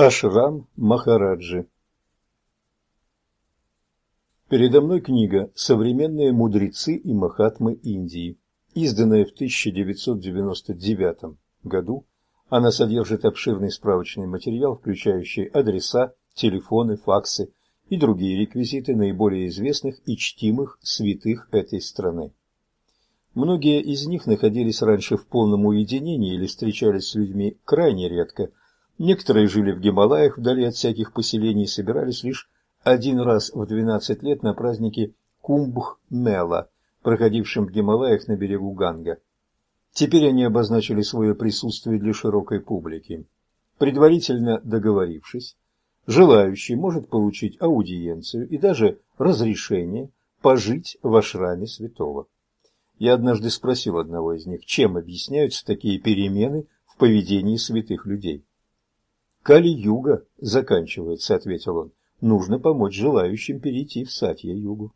Ашрам Махараджи Передо мной книга «Современные мудрецы и махатмы Индии», изданная в 1999 году. Она содержит обширный справочный материал, включающий адреса, телефоны, факсы и другие реквизиты наиболее известных и чтимых святых этой страны. Многие из них находились раньше в полном уединении или встречались с людьми крайне редко – Некоторые жили в Гималаях вдали от всяких поселений и собирались лишь один раз в 12 лет на празднике Кумбх-Мела, проходившем в Гималаях на берегу Ганга. Теперь они обозначили свое присутствие для широкой публики. Предварительно договорившись, желающий может получить аудиенцию и даже разрешение пожить в ашраме святого. Я однажды спросил одного из них, чем объясняются такие перемены в поведении святых людей. Кали-юга заканчивается, ответил он. Нужно помочь желающим перейти в Сатья-югу.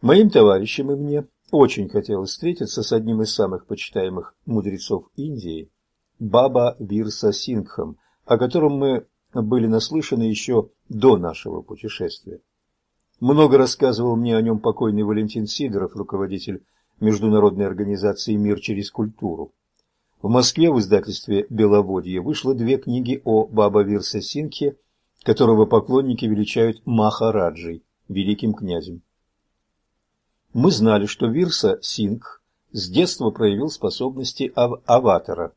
Моим товарищам и мне очень хотелось встретиться с одним из самых почитаемых мудрецов Индии, Баба Вирса Сингхом, о котором мы были наслышаны еще до нашего путешествия. Много рассказывал мне о нем покойный Валентин Сидоров, руководитель международной организации «Мир через культуру». В Москве в издательстве «Беловодье» вышло две книги о Баба Вирса Сингхе, которого поклонники величают Махараджей, великим князем. Мы знали, что Вирса Сингх с детства проявил способности ав аватара,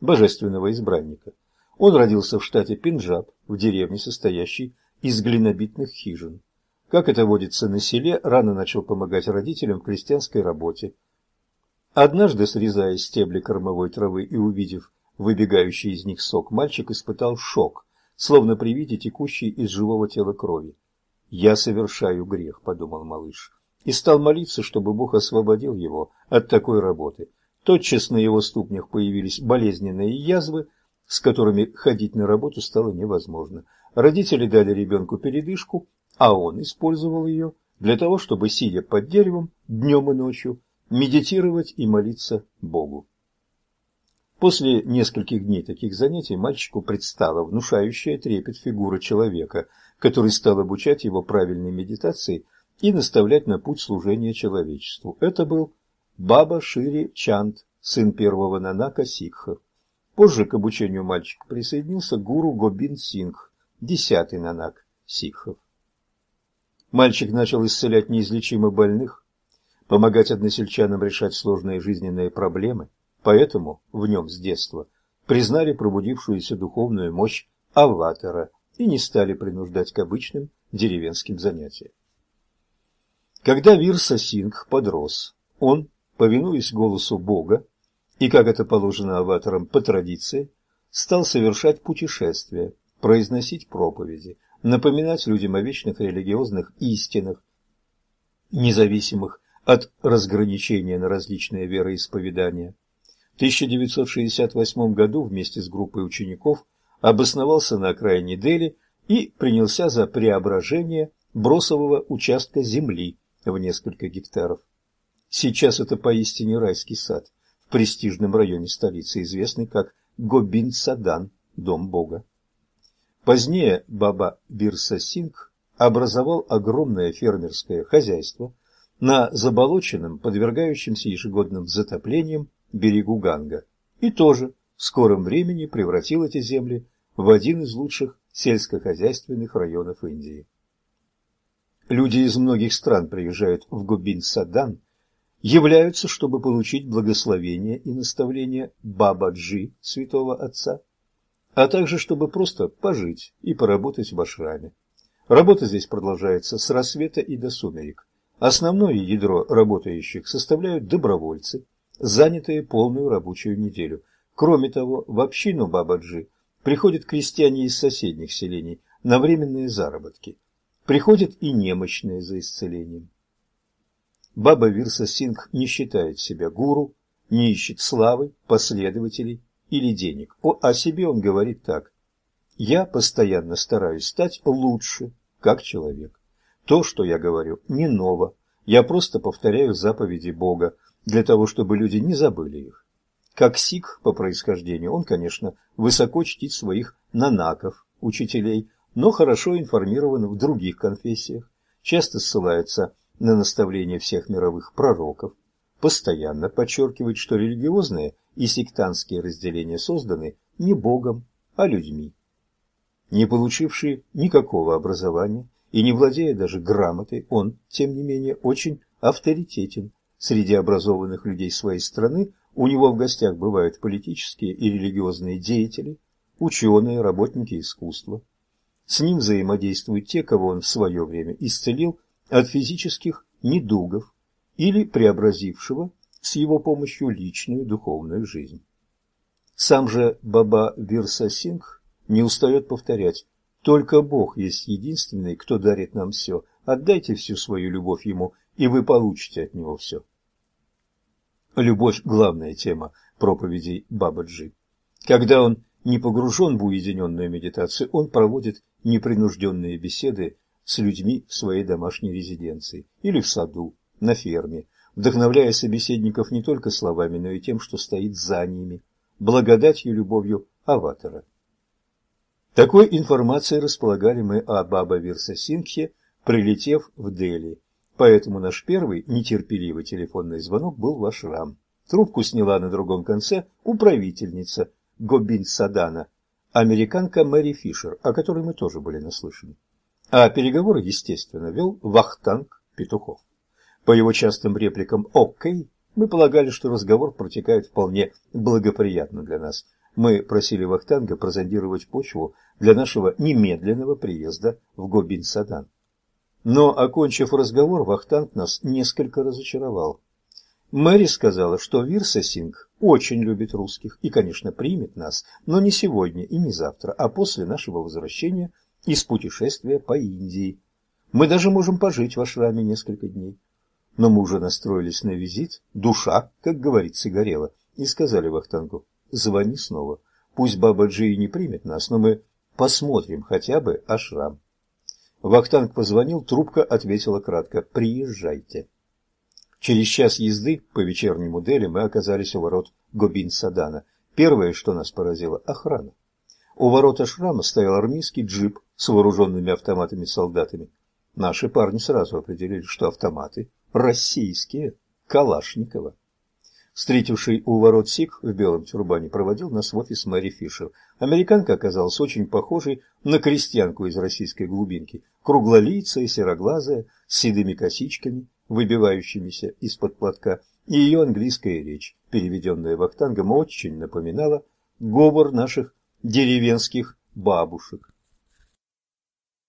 божественного избранника. Он родился в штате Пенджаб, в деревне, состоящей из глинобитных хижин. Как это водится на селе, рано начал помогать родителям в крестьянской работе – Однажды, срезая стебли кормовой травы и увидев выбегающий из них сок, мальчик испытал шок, словно при виде текущей из живого тела крови. «Я совершаю грех», — подумал малыш, и стал молиться, чтобы Бог освободил его от такой работы. Тотчас на его ступнях появились болезненные язвы, с которыми ходить на работу стало невозможно. Родители дали ребенку передышку, а он использовал ее для того, чтобы, сидя под деревом днем и ночью, медитировать и молиться Богу. После нескольких дней таких занятий мальчику предстала внушающая трепет фигура человека, который стал обучать его правильной медитации и наставлять на путь служения человечеству. Это был Баба Шири Чанд, сын первого нанака Сикха. Позже к обучению мальчика присоединился гуру Гобин Сингх, десятый нанак сикхов. Мальчик начал исцелять неизлечимо больных, помогать односельчанам решать сложные жизненные проблемы, поэтому в нем с детства признали пробудившуюся духовную мощь аватара и не стали принуждать к обычным деревенским занятиям. Когда Вирса Сингх подрос, он, повинуясь голосу Бога, и, как это положено аватарам по традиции, стал совершать путешествия, произносить проповеди, напоминать людям о вечных религиозных истинах, независимых от разграничения на различные вероисповедания. В 1968 году вместе с группой учеников обосновался на окраине Дели и принялся за преображение бросового участка земли в несколько гектаров. Сейчас это поистине райский сад в престижном районе столицы, известный как Гобин-Садан, дом Бога. Позднее Баба Бирса Сингх образовал огромное фермерское хозяйство – на заболоченном, подвергающемся ежегодным затоплениям берегу Ганга, и тоже в скором времени превратил эти земли в один из лучших сельскохозяйственных районов Индии. Люди из многих стран приезжают в Губин-Садан, являются, чтобы получить благословение и наставление Бабаджи, святого отца, а также чтобы просто пожить и поработать в ашраме. Работа здесь продолжается с рассвета и до сумерек. Основное ядро работающих составляют добровольцы, занятые полную рабочую неделю. Кроме того, в общину Бабаджи приходят крестьяне из соседних селений на временные заработки. Приходят и немощные за исцелением. Баба Вирса Сингх не считает себя гуру, не ищет славы, последователей или денег. О, о себе он говорит так. «Я постоянно стараюсь стать лучше, как человек». То, что я говорю, не ново. Я просто повторяю заповеди Бога, для того, чтобы люди не забыли их. Как сикх по происхождению, он, конечно, высоко чтит своих нанаков, учителей, но хорошо информирован в других конфессиях, часто ссылается на наставления всех мировых пророков, постоянно подчеркивает, что религиозные и сектантские разделения созданы не Богом, а людьми. Не получивший никакого образования и не владея даже грамотой, он, тем не менее, очень авторитетен среди образованных людей своей страны, у него в гостях бывают политические и религиозные деятели, ученые, работники искусства. С ним взаимодействуют те, кого он в свое время исцелил от физических недугов или преобразившего с его помощью личную духовную жизнь. Сам же Баба Вирса Сингх не устает повторять «Только Бог есть единственный, кто дарит нам все. Отдайте всю свою любовь Ему, и вы получите от Него все». Любовь – главная тема проповедей Бабаджи. Когда он не погружен в уединенную медитацию, он проводит непринужденные беседы с людьми в своей домашней резиденции или в саду, на ферме, вдохновляя собеседников не только словами, но и тем, что стоит за ними, благодатью любовью аватара. Такой информацией располагали мы о Баба Вирса Сингхе, прилетев в Дели. Поэтому наш первый нетерпеливый телефонный звонок был в ашрам. Трубку сняла на другом конце управительница Гобин Садана, американка Мэри Фишер, о которой мы тоже были наслышаны. А переговоры, естественно, вел Вахтанг Петухов. По его частым репликам «Окей» мы полагали, что разговор протекает вполне благоприятно для нас. Мы просили Вахтанга прозондировать почву для нашего немедленного приезда в Гобин-Садан. Но, окончив разговор, Вахтанг нас несколько разочаровал. Мэри сказала, что Вирса Синг очень любит русских и, конечно, примет нас, но не сегодня и не завтра, а после нашего возвращения из путешествия по Индии. Мы даже можем пожить в ашраме несколько дней. Но мы уже настроились на визит, душа, как говорится, горела, и сказали Вахтангу, звони снова. Пусть Баба Джи не примет нас, но мы посмотрим хотя бы ашрам. Вахтанг позвонил, трубка ответила кратко «Приезжайте». Через час езды по вечернему Дели мы оказались у ворот Гобин-Садана. Первое, что нас поразило – охрана. У ворот ашрама стоял армейский джип с вооруженными автоматами-солдатами. Наши парни сразу определили, что автоматы российские, Калашникова. Встретивший у ворот Сик в белом тюрбане проводил нас в офис Мэри Фишер. Американка оказалась очень похожей на крестьянку из российской глубинки, круглолицая, сероглазая, с седыми косичками, выбивающимися из-под платка, и ее английская речь, переведенная вахтангом, очень напоминала говор наших деревенских бабушек.